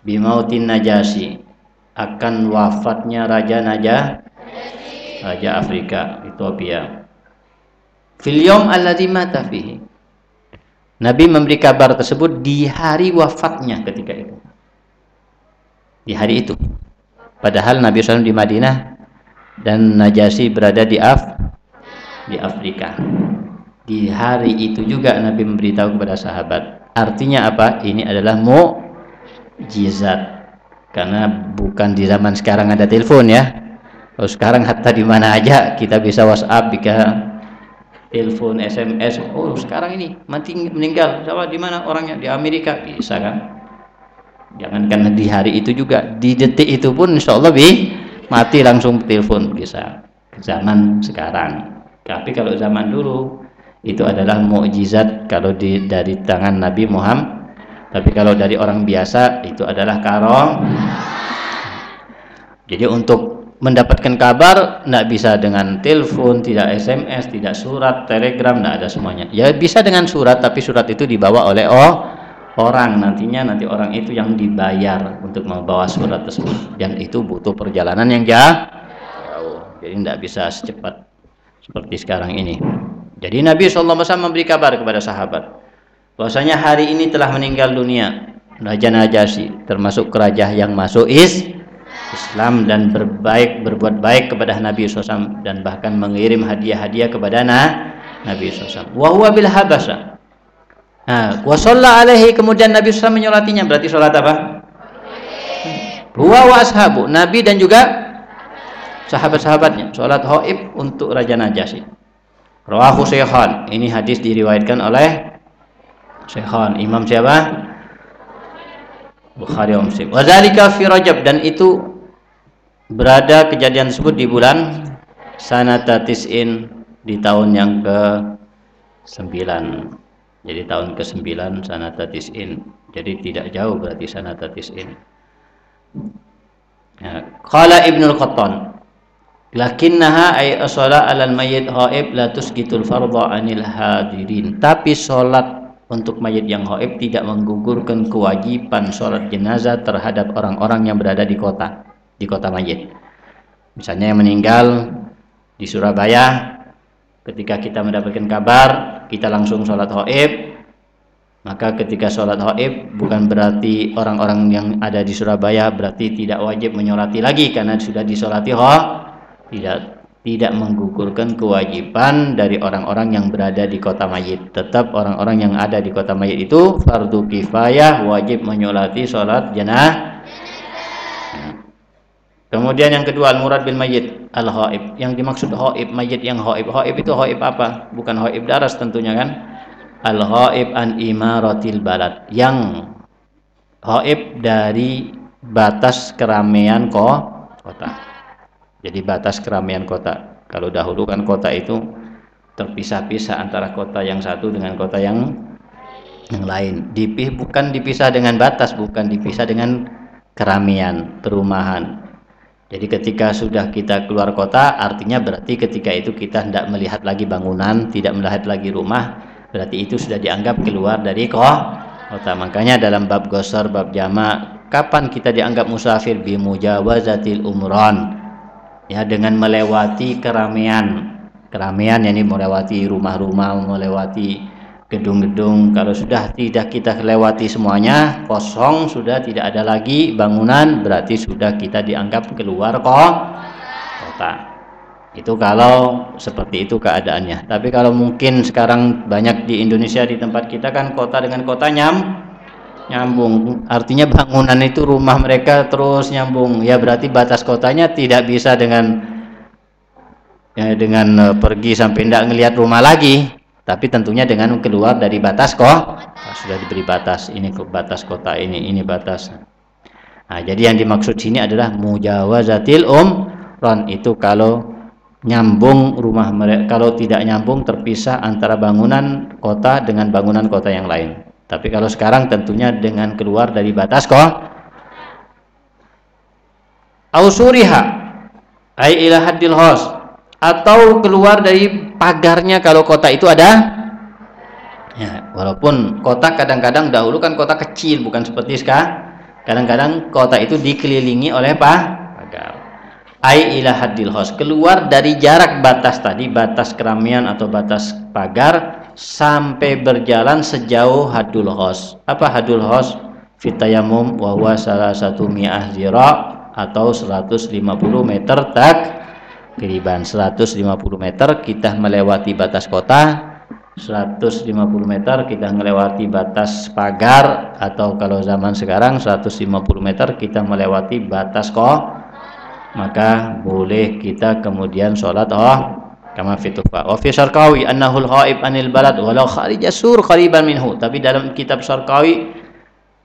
Bimautin Najasi akan wafatnya Raja Najah Raja Afrika, Ethiopia. Fil yom alladzi mata fihi. Nabi memberi kabar tersebut di hari wafatnya ketika itu. Di hari itu. Padahal Nabi SAW di Madinah dan Najasi berada di Af di Afrika. Di hari itu juga Nabi memberitahu kepada sahabat. Artinya apa? Ini adalah mukjizat. Karena bukan di zaman sekarang ada telepon ya Oh, sekarang hatta di mana aja kita bisa WhatsApp, bisa telepon, SMS. Oh, sekarang ini mati meninggal. Siapa di mana orangnya? Di Amerika bisa kan? Jangankan di hari itu juga, di detik itu pun insya Allah bi mati langsung telepon bisa. Zaman sekarang. Tapi kalau zaman dulu itu adalah mukjizat kalau di, dari tangan Nabi Muhammad. Tapi kalau dari orang biasa itu adalah karong. Jadi untuk mendapatkan kabar tidak bisa dengan telepon, tidak SMS, tidak surat, telegram, tidak ada semuanya. Ya bisa dengan surat, tapi surat itu dibawa oleh oh orang nantinya nanti orang itu yang dibayar untuk membawa surat tersebut dan itu butuh perjalanan yang jauh. Jadi tidak bisa secepat seperti sekarang ini. Jadi Nabi SAW memberi kabar kepada sahabat bahwasanya hari ini telah meninggal dunia Raja Najasyi termasuk kerajaan yang masuk is Islam dan berbaik berbuat baik kepada Nabi SAW dan bahkan mengirim hadiah-hadiah kepada Nabi SAW. Wahwa bil habasa. Nah, alaihi kemudian Nabi SAW menyolatinya berarti sholat apa? Huwa wa ashabu Nabi dan juga sahabat-sahabatnya sholat hoib untuk Raja Najasyi Rawahu Syekhan ini hadis diriwayatkan oleh Syekhan Imam siapa? Bukhari Muslim Wadzalika fi Rajab dan itu berada kejadian tersebut di bulan sanata tis'in di tahun yang ke 9 jadi tahun ke-9 sanata tis'in jadi tidak jauh berarti sanata tis'in ya. qala ibnul qattan lakinnaha ay asala alal mayyit haib la tusgitul fardha anil hadirin. Tapi salat untuk mayit yang haib tidak menggugurkan kewajiban sholat jenazah terhadap orang-orang yang berada di kota di kota mayit misalnya yang meninggal di Surabaya ketika kita mendapatkan kabar kita langsung sholat hoib maka ketika sholat hoib bukan berarti orang-orang yang ada di Surabaya berarti tidak wajib menyolati lagi karena sudah disolati ho tidak tidak menggugurkan kewajiban dari orang-orang yang berada di kota mayit tetap orang-orang yang ada di kota mayit itu fardu kifayah wajib menyolati sholat jenazah Kemudian yang kedua al-murad bil mayyit al-haib. Yang dimaksud haib mayyit yang haib. Haib itu haib apa? Bukan haib daras tentunya kan? Al-haib an imaratil balad. Yang haib dari batas keramaian kota. Jadi batas keramaian kota. Kalau dahulu kan kota itu terpisah-pisah antara kota yang satu dengan kota yang yang lain. Dipih bukan dipisah dengan batas, bukan dipisah dengan keramaian, perumahan jadi ketika sudah kita keluar kota, artinya berarti ketika itu kita tidak melihat lagi bangunan, tidak melihat lagi rumah, berarti itu sudah dianggap keluar dari kota. Makanya dalam bab gosor, bab jama, kapan kita dianggap musafir bimujawazatil umron? Ya dengan melewati keramaian. Keramaian ini melewati rumah-rumah, melewati gedung-gedung. Kalau sudah tidak kita lewati semuanya kosong sudah tidak ada lagi bangunan berarti sudah kita dianggap keluar kok kota. Itu kalau seperti itu keadaannya. Tapi kalau mungkin sekarang banyak di Indonesia di tempat kita kan kota dengan kota nyam nyambung. Artinya bangunan itu rumah mereka terus nyambung. Ya berarti batas kotanya tidak bisa dengan ya, dengan uh, pergi sampai tidak ngelihat rumah lagi tapi tentunya dengan keluar dari batas kok nah, sudah diberi batas. Ini ke batas kota ini ini batas. Nah jadi yang dimaksud sini adalah mujawazatil ron itu kalau nyambung rumah mereka kalau tidak nyambung terpisah antara bangunan kota dengan bangunan kota yang lain. Tapi kalau sekarang tentunya dengan keluar dari batas kok ausuriha ay ila hos atau keluar dari pagarnya kalau kota itu ada? Ya walaupun kota kadang-kadang dahulu kan kota kecil bukan seperti sekarang kadang-kadang kota itu dikelilingi oleh apa? Pagar. Ai ila hadil hos keluar dari jarak batas tadi batas keramaian atau batas pagar sampai berjalan sejauh hadul hos apa hadul hos fitayamum wa salah satu mi'ah zira atau 150 meter tak Kiriban 150 meter kita melewati batas kota. 150 meter kita melewati batas pagar. Atau kalau zaman sekarang 150 meter kita melewati batas kok maka boleh kita kemudian sholat oh kama fitufa wa fi syarqawi annahu anil balad walau kharija sur qariban minhu. Tapi dalam kitab syarqawi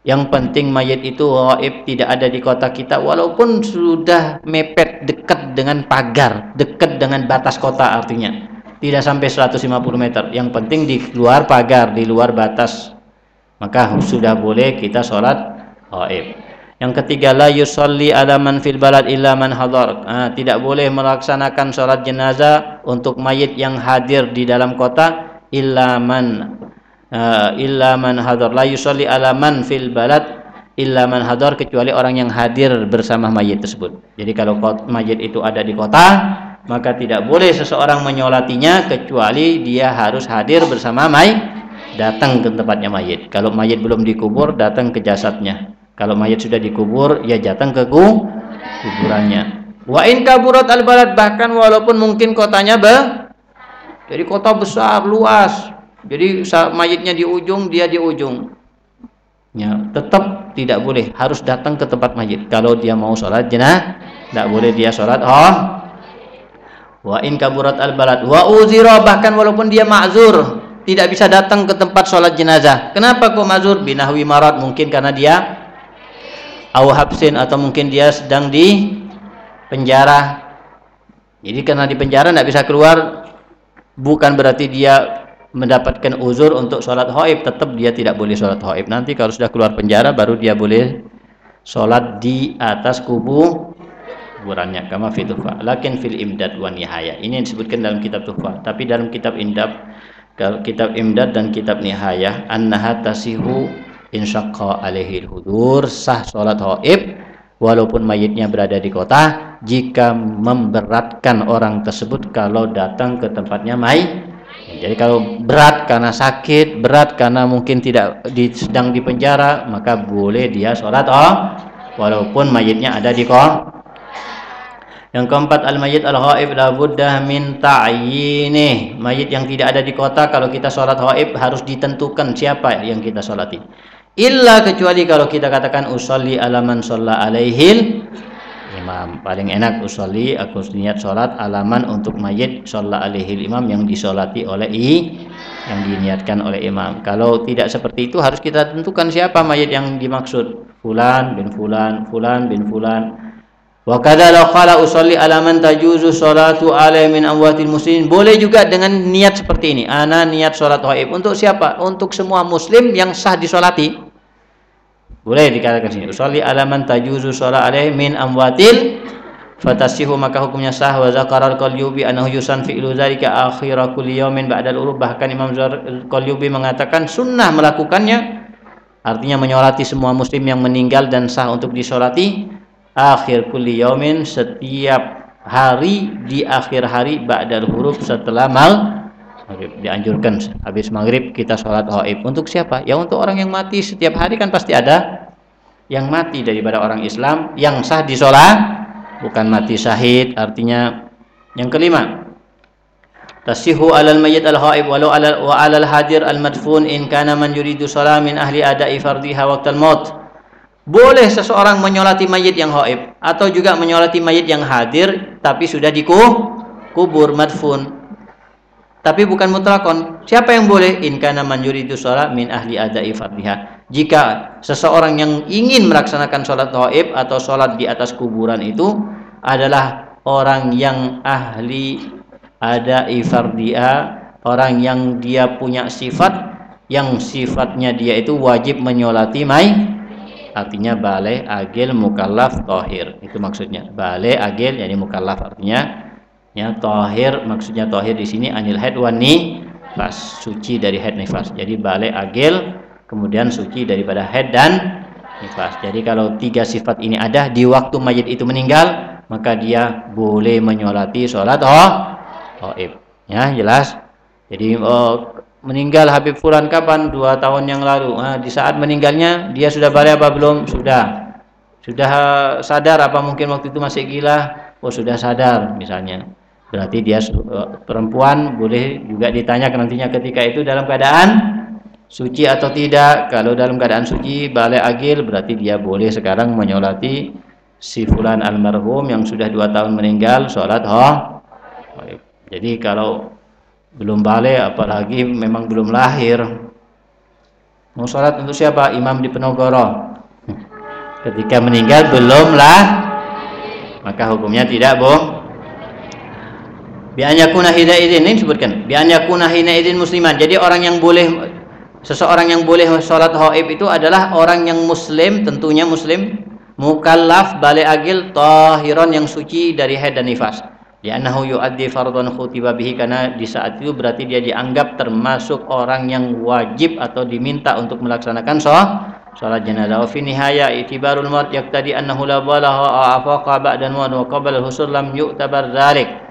yang penting mayat itu gaib tidak ada di kota kita walaupun sudah mepet dekat dengan pagar, dekat dengan batas kota artinya. Tidak sampai 150 meter. Yang penting di luar pagar, di luar batas. Maka sudah boleh kita sholat gaib. Yang ketiga la yusolli ala man fil balad illa man hadar. Ah, tidak boleh melaksanakan sholat jenazah untuk mayit yang hadir di dalam kota illa man illa man hadar la yusalli ala man fil balad illa man hadar kecuali orang yang hadir bersama mayit tersebut. Jadi kalau mayit itu ada di kota, maka tidak boleh seseorang menyolatinya kecuali dia harus hadir bersama mayit datang ke tempatnya mayit. Kalau mayit belum dikubur, datang ke jasadnya. Kalau mayit sudah dikubur, ya datang ke kuburannya. Wa in kaburat al balad bahkan walaupun mungkin kotanya be jadi kota besar luas jadi mayitnya di ujung, dia di ujung. Ya, tetap tidak boleh, harus datang ke tempat mayit. Kalau dia mau sholat jenazah, tidak boleh dia sholat oh Wa in kaburat al balad wa uzira bahkan walaupun dia ma'zur, tidak bisa datang ke tempat sholat jenazah. Kenapa kok ma'zur? Binahwi marat mungkin karena dia au habsin atau mungkin dia sedang di penjara. Jadi karena di penjara tidak bisa keluar bukan berarti dia mendapatkan uzur untuk sholat hoib tetap dia tidak boleh sholat hoib. Nanti kalau sudah keluar penjara baru dia boleh sholat di atas kubu kuburannya kama fi tuhfa. Lakin fil imdad wa nihaya. Ini yang disebutkan dalam kitab tuhfa. Tapi dalam kitab indab kitab imdad dan kitab nihaya annaha tasihu insyaqqa alaihi hudur sah sholat hoib walaupun mayitnya berada di kota jika memberatkan orang tersebut kalau datang ke tempatnya mai jadi kalau berat karena sakit berat karena mungkin tidak di, sedang di penjara maka boleh dia sholat oh walaupun mayitnya ada di kota yang keempat al-mayyit al-ghaib la buddah min ta'yini. Mayit yang tidak ada di kota kalau kita sholat ghaib harus ditentukan siapa yang kita sholati. Illa kecuali kalau kita katakan usolli alaman sholla alaihil imam. Paling enak usolli aku niat sholat alaman untuk mayit sholla alaihil imam yang disolati oleh i yang diniatkan oleh imam. Kalau tidak seperti itu harus kita tentukan siapa mayit yang dimaksud. Fulan bin fulan, fulan bin fulan Wa kadza law qala usolli ala man tajuzu salatu alaihi min amwatil muslimin. Boleh juga dengan niat seperti ini. Ana niat salat ghaib untuk siapa? Untuk semua muslim yang sah disolati. Boleh dikatakan sini. Usolli ala man tajuzu salat alaihi min amwatil fatasihu maka hukumnya sah. Wa zakara al-qalyubi annahu yusan fi'lu dzalika akhir kulli yawmin ba'da al-urub bahkan Imam Qalyubi mengatakan sunnah melakukannya. Artinya menyolati semua muslim yang meninggal dan sah untuk disolati akhir kulli yaumin setiap hari di akhir hari ba'dal huruf setelah mal maghrib. Dianjurkan habis maghrib kita sholat haib untuk siapa? Ya untuk orang yang mati. Setiap hari kan pasti ada yang mati daripada orang Islam yang sah di sholat. Bukan mati syahid artinya yang kelima. Tasihu alal mayyit al haib walau alal wa alal hadir al madfun in kana man yuridu shalah min ahli ada'i fardhiha waqtal maut. Boleh seseorang menyolati mayit yang haib atau juga menyolati mayit yang hadir tapi sudah dikubur madfun. Tapi bukan mutlakon. Siapa yang boleh? In kana man yuridu sholat min ahli adai fardhiha. Jika seseorang yang ingin melaksanakan sholat haib atau sholat di atas kuburan itu adalah orang yang ahli adai fardhiha, orang yang dia punya sifat yang sifatnya dia itu wajib menyolati mayit artinya balai agil mukallaf tohir itu maksudnya balai agil jadi mukallaf artinya ya tohir maksudnya tohir di sini anil head wani pas suci dari head nifas jadi balai agil kemudian suci daripada head dan nifas jadi kalau tiga sifat ini ada di waktu mayit itu meninggal maka dia boleh menyolati sholat oh oh ya jelas jadi oh, meninggal Habib Fulan kapan? Dua tahun yang lalu. Nah, di saat meninggalnya dia sudah balik apa belum? Sudah. Sudah sadar apa mungkin waktu itu masih gila? Oh sudah sadar misalnya. Berarti dia eh, perempuan boleh juga ditanya nantinya ketika itu dalam keadaan suci atau tidak. Kalau dalam keadaan suci balik agil berarti dia boleh sekarang menyolati si fulan almarhum yang sudah dua tahun meninggal sholat oh. Jadi kalau belum balik apalagi memang belum lahir. Mau sholat untuk siapa? Imam di Penogoro. Ketika meninggal belum lah. Maka hukumnya tidak boh bi'anyakuna hina idin ini disebutkan bi'anyakuna hina idin musliman jadi orang yang boleh seseorang yang boleh sholat haib itu adalah orang yang muslim tentunya muslim mukallaf balik agil tahiron yang suci dari haid dan nifas Li'annahu yu'addi fardhan khutiba bihi karena di saat itu berarti dia dianggap termasuk orang yang wajib atau diminta untuk melaksanakan sholat salat jenazah. Fi nihaya itibarul maut yaqtadi annahu la balagha afaqa ba'da wa qabla al-husul lam yu'tabar dzalik.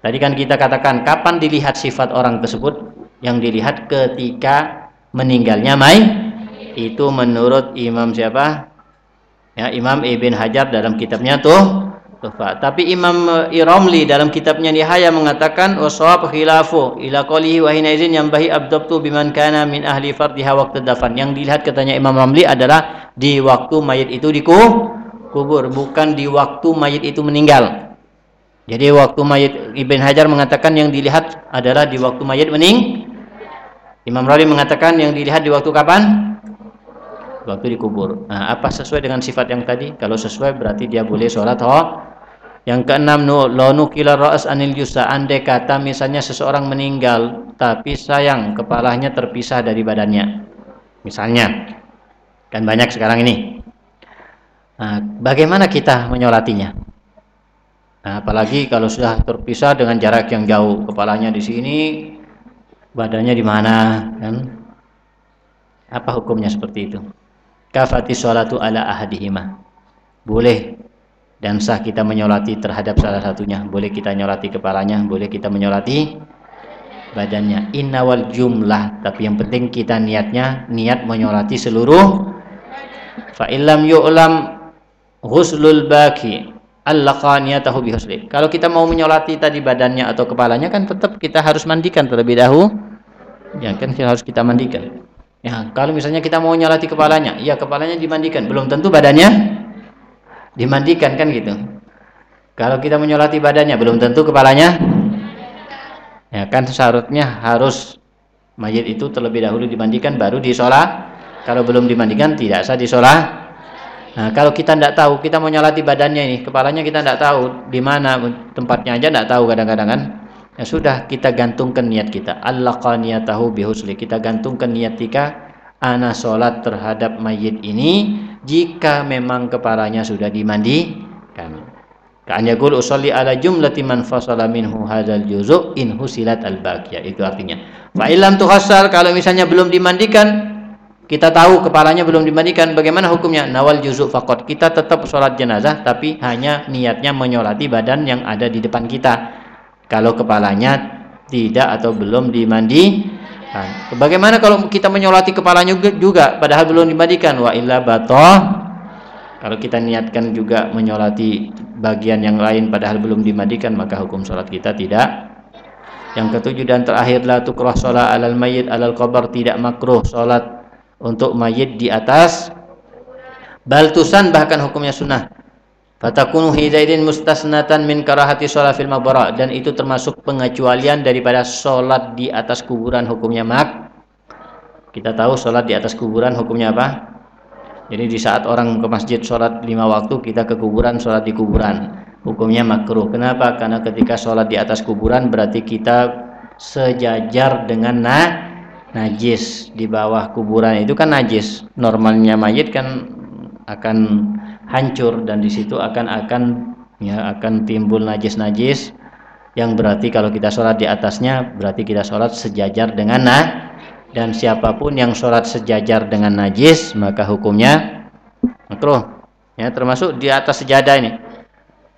Tadi kan kita katakan kapan dilihat sifat orang tersebut yang dilihat ketika meninggalnya mai itu menurut Imam siapa? Ya, Imam Ibn Hajar dalam kitabnya tuh Tuhfa. Tapi Imam eh, Iramli dalam kitabnya Nihaya mengatakan wasawab khilafu ila qalihi wa izin bahi abdabtu biman kana min ahli fardiha waqt dafan. Yang dilihat katanya Imam Ramli adalah di waktu mayit itu dikubur, bukan di waktu mayit itu meninggal. Jadi waktu mayat Ibn Hajar mengatakan yang dilihat adalah di waktu mayat mening. Imam Rawi mengatakan yang dilihat di waktu kapan? Waktu dikubur. Nah, apa sesuai dengan sifat yang tadi? Kalau sesuai berarti dia boleh sholat oh. Yang keenam lo kila ra'as anil yusa andai kata misalnya seseorang meninggal tapi sayang kepalanya terpisah dari badannya. Misalnya kan banyak sekarang ini. Nah, bagaimana kita menyolatinya? Nah, apalagi kalau sudah terpisah dengan jarak yang jauh, kepalanya di sini, badannya di mana, kan? Apa hukumnya seperti itu? Kafati sholatu ala ahadihima. Boleh dan sah kita menyolati terhadap salah satunya. Boleh kita nyolati kepalanya, boleh kita menyolati badannya. Innawal jumlah, tapi yang penting kita niatnya niat menyolati seluruh. Fa illam yu'lam ghuslul baki bihusli. Kalau kita mau menyolati tadi badannya atau kepalanya kan tetap kita harus mandikan terlebih dahulu. Ya kan kita harus kita mandikan. Ya, kalau misalnya kita mau nyolati kepalanya, ya kepalanya dimandikan, belum tentu badannya dimandikan kan gitu. Kalau kita menyolati badannya, belum tentu kepalanya. Ya kan syaratnya harus mayat itu terlebih dahulu dimandikan baru disolat. Kalau belum dimandikan tidak sah disolat. Nah, kalau kita tidak tahu, kita mau nyolati badannya ini, kepalanya kita tidak tahu di mana tempatnya aja tidak tahu kadang-kadang kan. Ya sudah kita gantungkan niat kita. Allah tahu bihusli. Kita gantungkan niat kita ana sholat terhadap mayit ini jika memang kepalanya sudah dimandikan. Ka'an yaqul usolli ala jumlati man fasala minhu hadzal juzu' in husilat al baqiyah. Itu artinya. Fa illam tuhassal kalau misalnya belum dimandikan kita tahu kepalanya belum dimandikan, bagaimana hukumnya? Nawal juzuk fakot. Kita tetap sholat jenazah, tapi hanya niatnya menyolati badan yang ada di depan kita. Kalau kepalanya tidak atau belum dimandi, Nah, bagaimana kalau kita menyolati kepalanya juga, padahal belum dimandikan? Wa illa batoh. Kalau kita niatkan juga menyolati bagian yang lain padahal belum dimandikan, maka hukum sholat kita tidak. Yang ketujuh dan terakhir la tukrah sholat alal mayit alal kobar tidak makruh sholat untuk mayit di atas. Baltusan bahkan hukumnya sunnah. Fatakunu hidaidin mustasnatan min karahati sholat fil mabara. Dan itu termasuk pengecualian daripada sholat di atas kuburan hukumnya mak. Kita tahu sholat di atas kuburan hukumnya apa? Jadi di saat orang ke masjid sholat lima waktu kita ke kuburan sholat di kuburan. Hukumnya makruh. Kenapa? Karena ketika sholat di atas kuburan berarti kita sejajar dengan nah najis di bawah kuburan itu kan najis. Normalnya mayit kan akan hancur dan di situ akan akan ya akan timbul najis-najis yang berarti kalau kita sholat di atasnya berarti kita sholat sejajar dengan nah dan siapa pun yang sholat sejajar dengan najis maka hukumnya makruh. Ya termasuk di atas sejadah ini.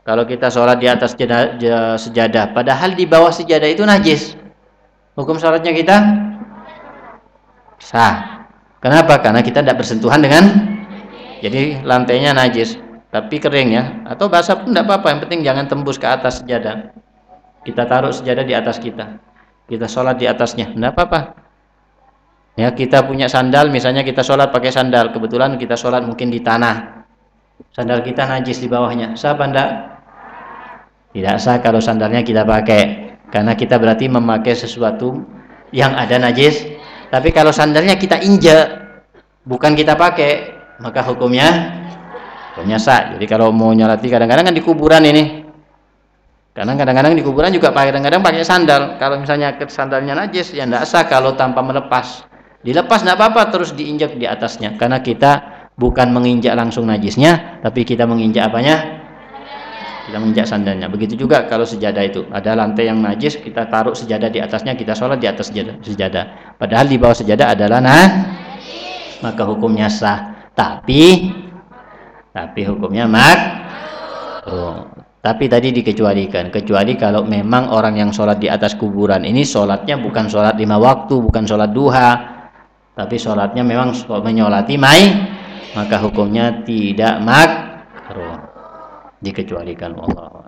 Kalau kita sholat di atas sejadah padahal di bawah sejadah itu najis. Hukum sholatnya kita sah. Kenapa? Karena kita tidak bersentuhan dengan jadi lantainya najis, tapi kering ya. Atau basah pun tidak apa-apa, yang penting jangan tembus ke atas sejadah. Kita taruh sejadah di atas kita. Kita sholat di atasnya, tidak apa-apa. Ya, kita punya sandal, misalnya kita sholat pakai sandal, kebetulan kita sholat mungkin di tanah. Sandal kita najis di bawahnya. Sah apa enggak? Tidak sah kalau sandalnya kita pakai. Karena kita berarti memakai sesuatu yang ada najis tapi kalau sandalnya kita injak, bukan kita pakai, maka hukumnya hukumnya sah. Jadi kalau mau nyolati kadang-kadang kan di kuburan ini. Karena kadang-kadang di kuburan juga kadang-kadang pakai sandal. Kalau misalnya sandalnya najis, ya tidak sah kalau tanpa melepas. Dilepas tidak apa-apa, terus diinjak di atasnya. Karena kita bukan menginjak langsung najisnya, tapi kita menginjak apanya? Kita menginjak sandalnya. Begitu juga kalau sejadah itu ada lantai yang najis, kita taruh sejadah di atasnya, kita sholat di atas sejadah. sejadah. Padahal di bawah sejadah adalah nah, maka hukumnya sah. Tapi, tapi hukumnya mak. Oh. Tapi tadi dikecualikan, kecuali kalau memang orang yang sholat di atas kuburan ini sholatnya bukan sholat lima waktu, bukan sholat duha, tapi sholatnya memang menyolati mai, maka hukumnya tidak mak dikecualikan Allah